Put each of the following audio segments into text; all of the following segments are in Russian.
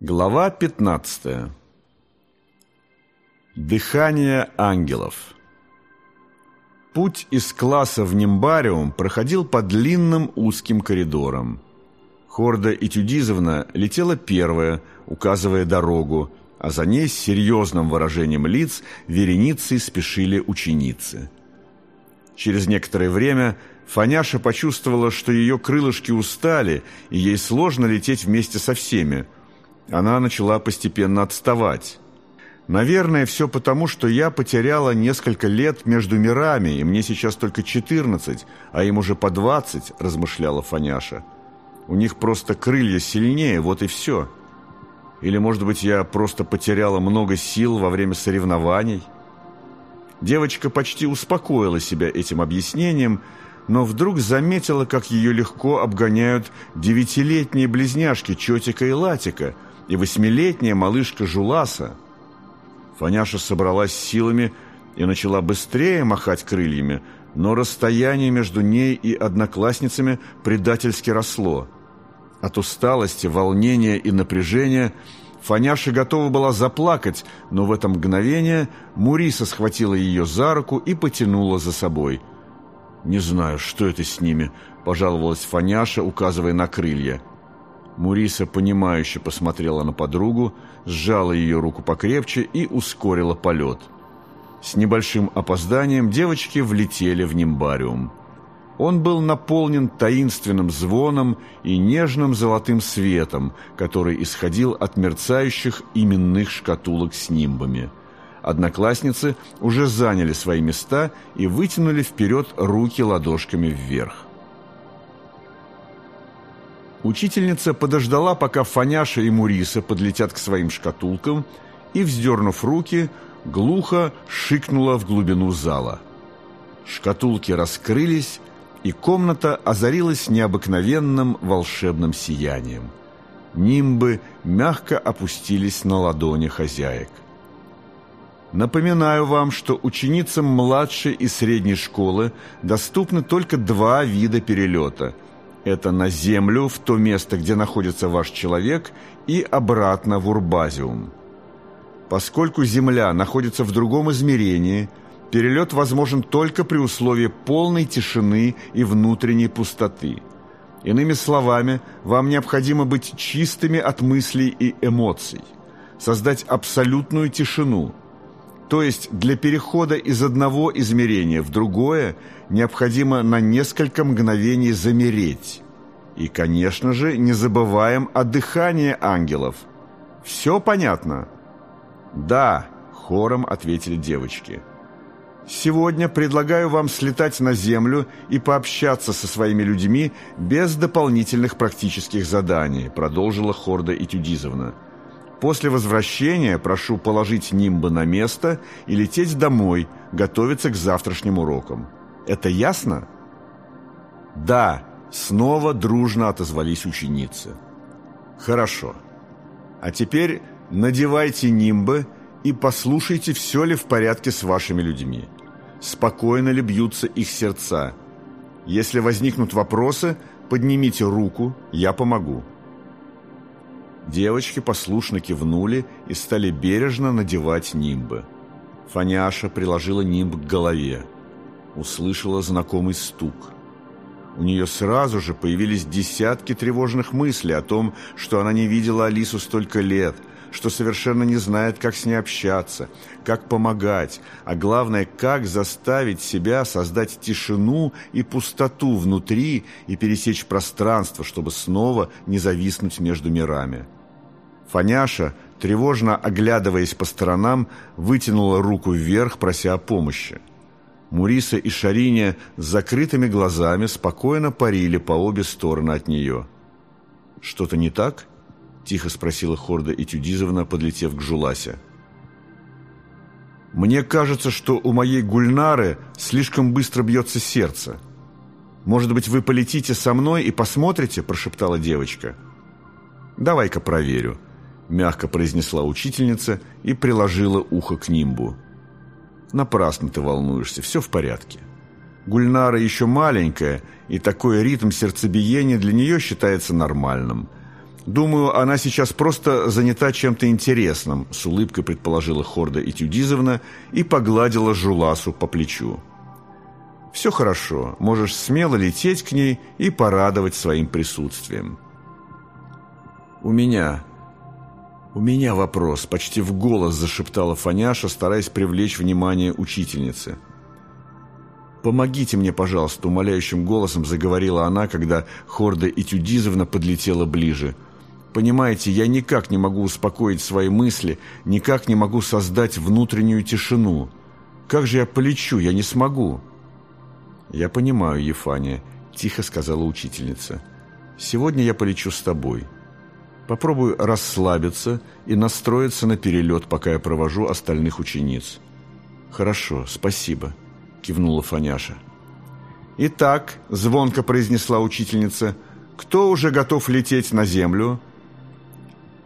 Глава 15. Дыхание ангелов. Путь из класса в Нимбариум проходил по длинным узким коридорам. Хорда Этюдизовна летела первая, указывая дорогу, а за ней с серьезным выражением лиц вереницей спешили ученицы. Через некоторое время Фаняша почувствовала, что ее крылышки устали, и ей сложно лететь вместе со всеми – она начала постепенно отставать. Наверное, все потому, что я потеряла несколько лет между мирами, и мне сейчас только 14, а им уже по 20, размышляла Фаняша. У них просто крылья сильнее, вот и все. Или, может быть, я просто потеряла много сил во время соревнований? Девочка почти успокоила себя этим объяснением, но вдруг заметила, как ее легко обгоняют девятилетние близняшки Чотика и Латика – и восьмилетняя малышка Жуласа. Фаняша собралась силами и начала быстрее махать крыльями, но расстояние между ней и одноклассницами предательски росло. От усталости, волнения и напряжения Фаняша готова была заплакать, но в это мгновение Муриса схватила ее за руку и потянула за собой. «Не знаю, что это с ними», – пожаловалась Фаняша, указывая на крылья – Муриса, понимающе посмотрела на подругу, сжала ее руку покрепче и ускорила полет. С небольшим опозданием девочки влетели в нимбариум. Он был наполнен таинственным звоном и нежным золотым светом, который исходил от мерцающих именных шкатулок с нимбами. Одноклассницы уже заняли свои места и вытянули вперед руки ладошками вверх. Учительница подождала, пока Фаняша и Муриса подлетят к своим шкатулкам, и, вздернув руки, глухо шикнула в глубину зала. Шкатулки раскрылись, и комната озарилась необыкновенным волшебным сиянием. Нимбы мягко опустились на ладони хозяек. Напоминаю вам, что ученицам младшей и средней школы доступны только два вида перелета – это на Землю, в то место, где находится ваш человек, и обратно в Урбазиум. Поскольку Земля находится в другом измерении, перелет возможен только при условии полной тишины и внутренней пустоты. Иными словами, вам необходимо быть чистыми от мыслей и эмоций, создать абсолютную тишину. То есть для перехода из одного измерения в другое – необходимо на несколько мгновений замереть. И, конечно же, не забываем о дыхании ангелов. Все понятно? Да, хором ответили девочки. Сегодня предлагаю вам слетать на землю и пообщаться со своими людьми без дополнительных практических заданий, продолжила Хорда Этюдизовна. После возвращения прошу положить нимбы на место и лететь домой, готовиться к завтрашним урокам. Это ясно? Да, снова дружно отозвались ученицы. Хорошо. А теперь надевайте нимбы и послушайте, все ли в порядке с вашими людьми. Спокойно ли бьются их сердца. Если возникнут вопросы, поднимите руку, я помогу. Девочки послушно кивнули и стали бережно надевать нимбы. Фаняша приложила нимб к голове услышала знакомый стук. У нее сразу же появились десятки тревожных мыслей о том, что она не видела Алису столько лет, что совершенно не знает, как с ней общаться, как помогать, а главное, как заставить себя создать тишину и пустоту внутри и пересечь пространство, чтобы снова не зависнуть между мирами. Фаняша, тревожно оглядываясь по сторонам, вытянула руку вверх, прося о помощи. Муриса и Шариня с закрытыми глазами спокойно парили по обе стороны от нее. «Что-то не так?» – тихо спросила Хорда Этюдизовна, подлетев к Жуласе. «Мне кажется, что у моей Гульнары слишком быстро бьется сердце. Может быть, вы полетите со мной и посмотрите?» – прошептала девочка. «Давай-ка проверю», – мягко произнесла учительница и приложила ухо к нимбу. Напрасно ты волнуешься, все в порядке. Гульнара еще маленькая, и такой ритм сердцебиения для нее считается нормальным. Думаю, она сейчас просто занята чем-то интересным, с улыбкой предположила Хорда Этюдизовна и погладила Жуласу по плечу. Все хорошо, можешь смело лететь к ней и порадовать своим присутствием. У меня... У меня вопрос, почти в голос зашептала Фаняша, стараясь привлечь внимание учительницы. «Помогите мне, пожалуйста», — умоляющим голосом заговорила она, когда Хорда Этюдизовна подлетела ближе — Понимаете, я никак не могу успокоить свои мысли, никак не могу создать внутреннюю тишину. Как же я полечу? Я не смогу. Я понимаю, Ефания, тихо сказала учительница. Сегодня я полечу с тобой. Попробую расслабиться и настроиться на перелет, пока я провожу остальных учениц. Хорошо, спасибо, кивнула Фаняша. Итак, звонко произнесла учительница, кто уже готов лететь на землю?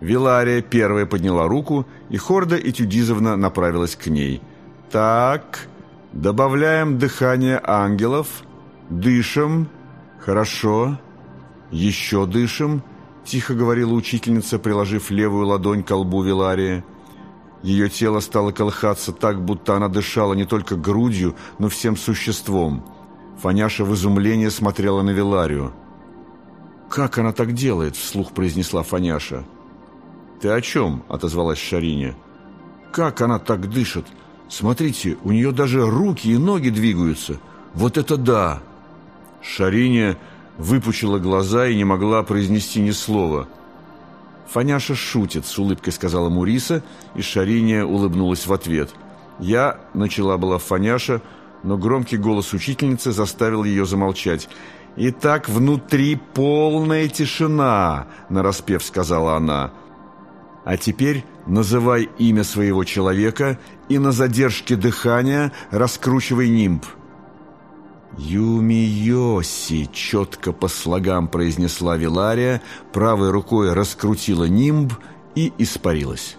Вилария первая подняла руку, и Хорда Этюдизовна направилась к ней. «Так, добавляем дыхание ангелов. Дышим. Хорошо. Еще дышим», — тихо говорила учительница, приложив левую ладонь к лбу Виларии. Ее тело стало колыхаться так, будто она дышала не только грудью, но всем существом. Фаняша в изумлении смотрела на Виларию. «Как она так делает?» — вслух произнесла Фаняша. «Ты о чем?» – отозвалась Шарине. «Как она так дышит? Смотрите, у нее даже руки и ноги двигаются. Вот это да!» Шарине выпучила глаза и не могла произнести ни слова. «Фаняша шутит», – с улыбкой сказала Муриса, и Шарине улыбнулась в ответ. «Я», – начала была Фаняша, но громкий голос учительницы заставил ее замолчать. «И так внутри полная тишина», – нараспев сказала она. А теперь называй имя своего человека и на задержке дыхания раскручивай нимб. «Юмиоси!» — четко по слогам произнесла Вилария, правой рукой раскрутила нимб и испарилась.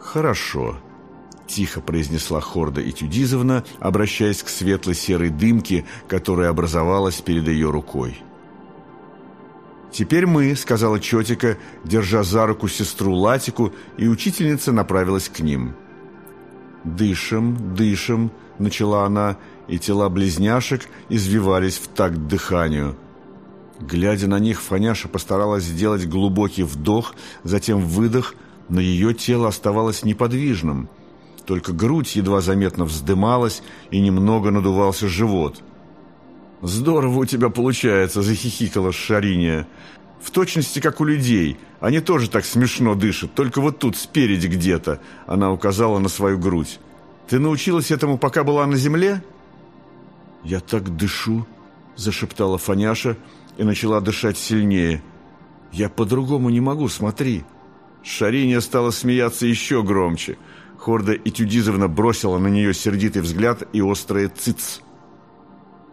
«Хорошо», — тихо произнесла Хорда Этюдизовна, обращаясь к светло-серой дымке, которая образовалась перед ее рукой. «Теперь мы», — сказала Чотика, держа за руку сестру Латику, и учительница направилась к ним. «Дышим, дышим», — начала она, и тела близняшек извивались в такт дыханию. Глядя на них, Фаняша постаралась сделать глубокий вдох, затем выдох, но ее тело оставалось неподвижным. Только грудь едва заметно вздымалась, и немного надувался живот — «Здорово у тебя получается», — захихикала Шариния. «В точности, как у людей. Они тоже так смешно дышат, только вот тут, спереди где-то», — она указала на свою грудь. «Ты научилась этому, пока была на земле?» «Я так дышу», — зашептала Фаняша и начала дышать сильнее. «Я по-другому не могу, смотри». Шариния стала смеяться еще громче. Хорда Этюдизовна бросила на нее сердитый взгляд и острое «цыц».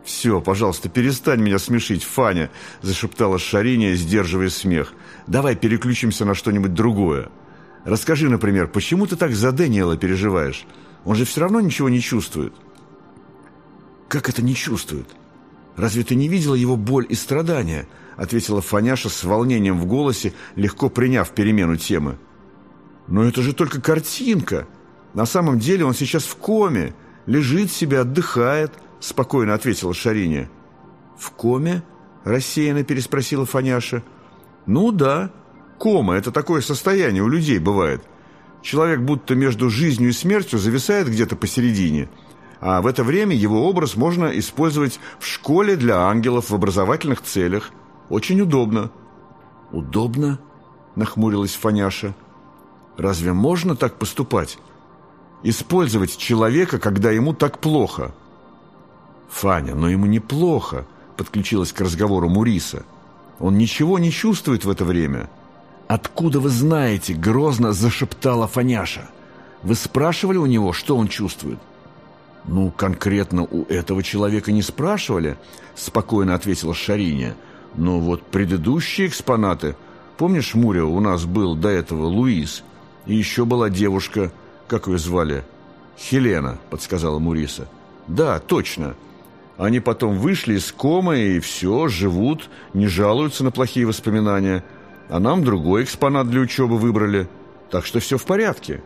«Все, пожалуйста, перестань меня смешить, Фаня», – зашептала Шариния, сдерживая смех. «Давай переключимся на что-нибудь другое. Расскажи, например, почему ты так за Дэниела переживаешь? Он же все равно ничего не чувствует». «Как это не чувствует? Разве ты не видела его боль и страдания?» – ответила Фаняша с волнением в голосе, легко приняв перемену темы. «Но это же только картинка. На самом деле он сейчас в коме, лежит себе, отдыхает». — спокойно ответила Шариня. «В коме?» — рассеянно переспросила Фаняша. «Ну да, кома — это такое состояние у людей бывает. Человек будто между жизнью и смертью зависает где-то посередине, а в это время его образ можно использовать в школе для ангелов в образовательных целях. Очень удобно». «Удобно?» — нахмурилась Фаняша. «Разве можно так поступать? Использовать человека, когда ему так плохо?» «Фаня, но ему неплохо», — подключилась к разговору Муриса. «Он ничего не чувствует в это время». «Откуда вы знаете?» — грозно зашептала Фаняша. «Вы спрашивали у него, что он чувствует?» «Ну, конкретно у этого человека не спрашивали», — спокойно ответила Шариня. «Но вот предыдущие экспонаты... Помнишь, Муря, у нас был до этого Луис, и еще была девушка, как ее звали?» «Хелена», — подсказала Муриса. «Да, точно. Они потом вышли из комы и все, живут, не жалуются на плохие воспоминания. а нам другой экспонат для учебы выбрали. Так что все в порядке».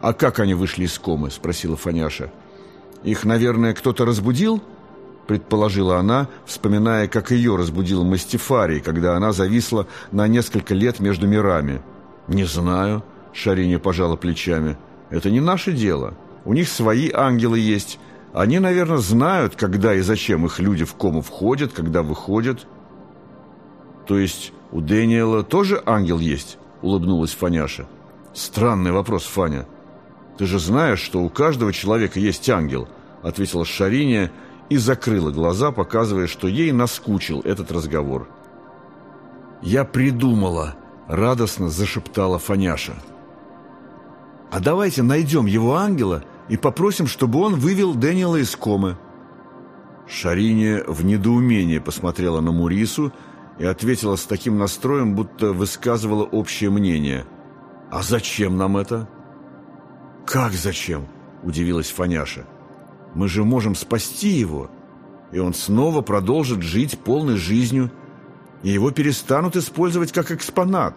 «А как они вышли из комы?» – спросила Фаняша. «Их, наверное, кто-то разбудил?» – предположила она, вспоминая, как ее разбудил Мастифарий, когда она зависла на несколько лет между мирами. «Не знаю», – Шариня пожала плечами. «Это не наше дело. У них свои ангелы есть. Они, наверное, знают, когда и зачем их люди в кому входят, когда выходят». «То есть у Дэниела тоже ангел есть?» – улыбнулась Фаняша. «Странный вопрос, Фаня. Ты же знаешь, что у каждого человека есть ангел», – ответила Шариня и закрыла глаза, показывая, что ей наскучил этот разговор. «Я придумала», – радостно зашептала Фаняша. «А давайте найдем его ангела и попросим, чтобы он вывел Дэниела из комы». Шариня в недоумении посмотрела на Мурису и ответила с таким настроем, будто высказывала общее мнение. «А зачем нам это?» «Как зачем?» – удивилась Фаняша. «Мы же можем спасти его, и он снова продолжит жить полной жизнью, и его перестанут использовать как экспонат».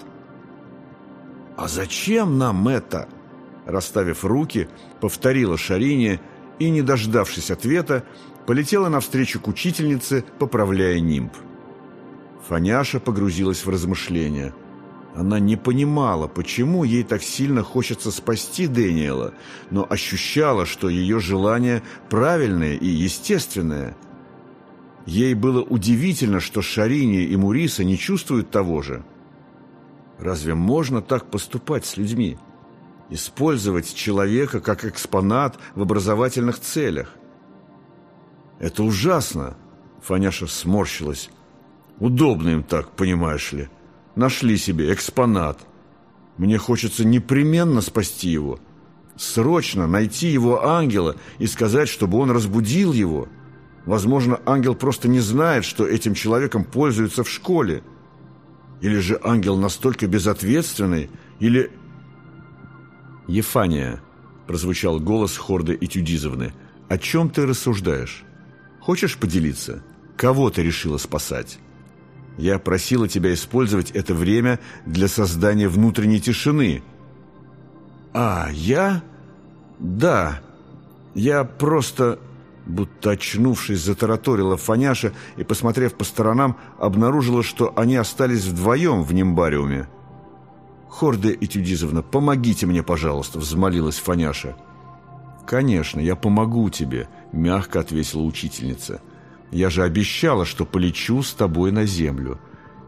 «А зачем нам это?» Расставив руки, повторила Шарине и, не дождавшись ответа, полетела навстречу к учительнице, поправляя нимб. Фаняша погрузилась в размышления – она не понимала, почему ей так сильно хочется спасти Дэниела, но ощущала, что ее желание правильное и естественное. Ей было удивительно, что Шарини и Муриса не чувствуют того же. Разве можно так поступать с людьми? Использовать человека как экспонат в образовательных целях? Это ужасно, Фаняша сморщилась. Удобно им так, понимаешь ли нашли себе экспонат. Мне хочется непременно спасти его. Срочно найти его ангела и сказать, чтобы он разбудил его. Возможно, ангел просто не знает, что этим человеком пользуются в школе. Или же ангел настолько безответственный, или... «Ефания», — прозвучал голос Хорды Этюдизовны, — «о чем ты рассуждаешь? Хочешь поделиться? Кого ты решила спасать?» Я просила тебя использовать это время для создания внутренней тишины. А, я? Да. Я просто... Будто очнувшись, затараторила Фаняша и, посмотрев по сторонам, обнаружила, что они остались вдвоем в нимбариуме. «Хорде Этюдизовна, помогите мне, пожалуйста», — взмолилась Фаняша. «Конечно, я помогу тебе», — мягко ответила учительница. Я же обещала, что полечу с тобой на землю.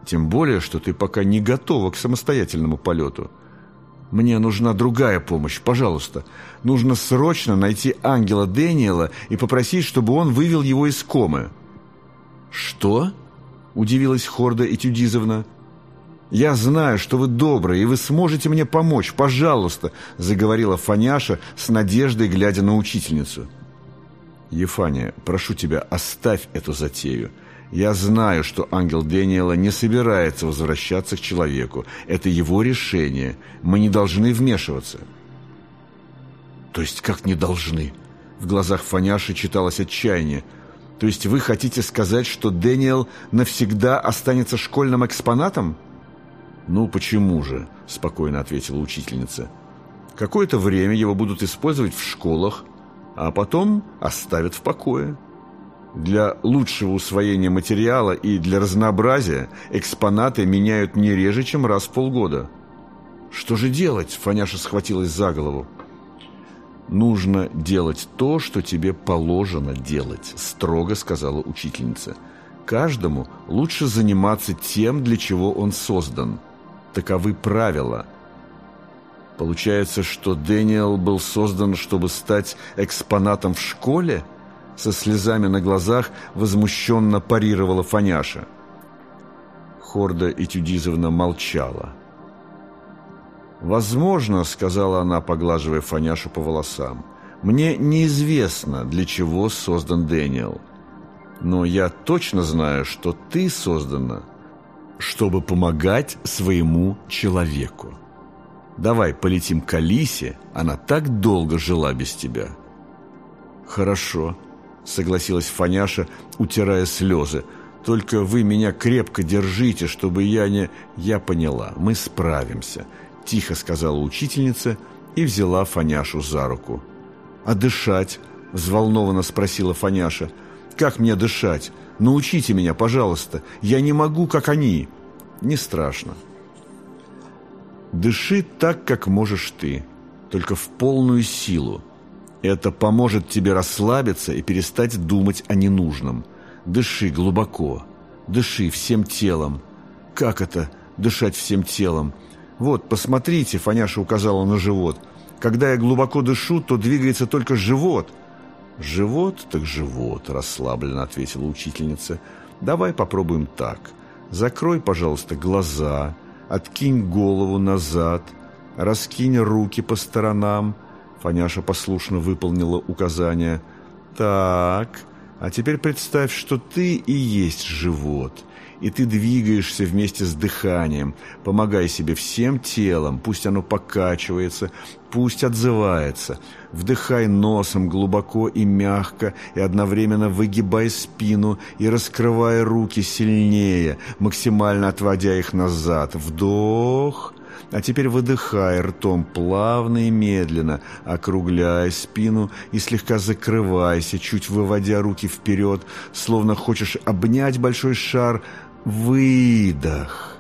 Тем более, что ты пока не готова к самостоятельному полету. Мне нужна другая помощь, пожалуйста. Нужно срочно найти ангела Дэниела и попросить, чтобы он вывел его из комы». «Что?» – удивилась Хорда Этюдизовна. «Я знаю, что вы добрые, и вы сможете мне помочь, пожалуйста», – заговорила Фаняша с надеждой, глядя на учительницу. «Ефания, прошу тебя, оставь эту затею. Я знаю, что ангел Дэниела не собирается возвращаться к человеку. Это его решение. Мы не должны вмешиваться». «То есть как не должны?» В глазах Фаняши читалось отчаяние. «То есть вы хотите сказать, что Дэниел навсегда останется школьным экспонатом?» «Ну, почему же?» – спокойно ответила учительница. «Какое-то время его будут использовать в школах, а потом оставят в покое. Для лучшего усвоения материала и для разнообразия экспонаты меняют не реже, чем раз в полгода. «Что же делать?» – Фаняша схватилась за голову. «Нужно делать то, что тебе положено делать», – строго сказала учительница. «Каждому лучше заниматься тем, для чего он создан. Таковы правила – Получается, что Дэниел был создан, чтобы стать экспонатом в школе? Со слезами на глазах возмущенно парировала Фаняша. Хорда Этюдизовна молчала. «Возможно, — сказала она, поглаживая Фаняшу по волосам, — мне неизвестно, для чего создан Дэниел. Но я точно знаю, что ты создана, чтобы помогать своему человеку». Давай полетим к Алисе, она так долго жила без тебя». «Хорошо», — согласилась Фаняша, утирая слезы. Только вы меня крепко держите, чтобы я не... Я поняла, мы справимся, тихо сказала учительница и взяла Фаняшу за руку. А дышать? Взволнованно спросила Фаняша. Как мне дышать? Научите меня, пожалуйста. Я не могу, как они. Не страшно. Дыши так, как можешь ты, только в полную силу. Это поможет тебе расслабиться и перестать думать о ненужном. Дыши глубоко, дыши всем телом. Как это дышать всем телом? Вот, посмотрите, Фаняша указала на живот. Когда я глубоко дышу, то двигается только живот. Живот так живот, расслабленно ответила учительница. Давай попробуем так. Закрой, пожалуйста, глаза, откинь голову назад, раскинь руки по сторонам. Фаняша послушно выполнила указание. Так, а теперь представь, что ты и есть живот, и ты двигаешься вместе с дыханием. Помогай себе всем телом, пусть оно покачивается, пусть отзывается. Вдыхай носом глубоко и мягко, и одновременно выгибай спину и раскрывай руки сильнее, максимально отводя их назад. Вдох а теперь выдыхай ртом плавно и медленно, округляя спину и слегка закрывайся, чуть выводя руки вперед, словно хочешь обнять большой шар. Выдох.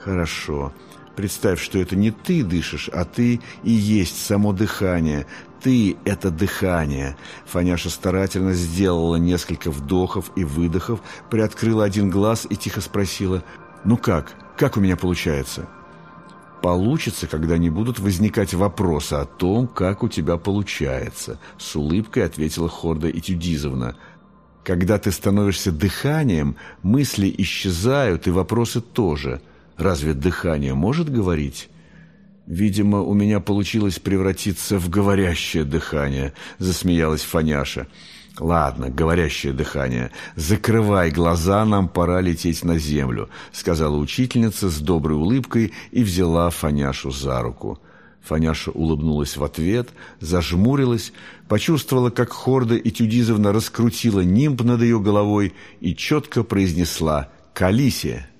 Хорошо. Представь, что это не ты дышишь, а ты и есть само дыхание. Ты — это дыхание. Фаняша старательно сделала несколько вдохов и выдохов, приоткрыла один глаз и тихо спросила, «Ну как? Как у меня получается?» Получится, когда не будут возникать вопросы о том, как у тебя получается, с улыбкой ответила Хорда Этюдизовна. Когда ты становишься дыханием, мысли исчезают и вопросы тоже. Разве дыхание может говорить? Видимо, у меня получилось превратиться в говорящее дыхание, засмеялась Фаняша. «Ладно, говорящее дыхание, закрывай глаза, нам пора лететь на землю», сказала учительница с доброй улыбкой и взяла Фаняшу за руку. Фаняша улыбнулась в ответ, зажмурилась, почувствовала, как Хорда Этюдизовна раскрутила нимб над ее головой и четко произнесла «Калисия».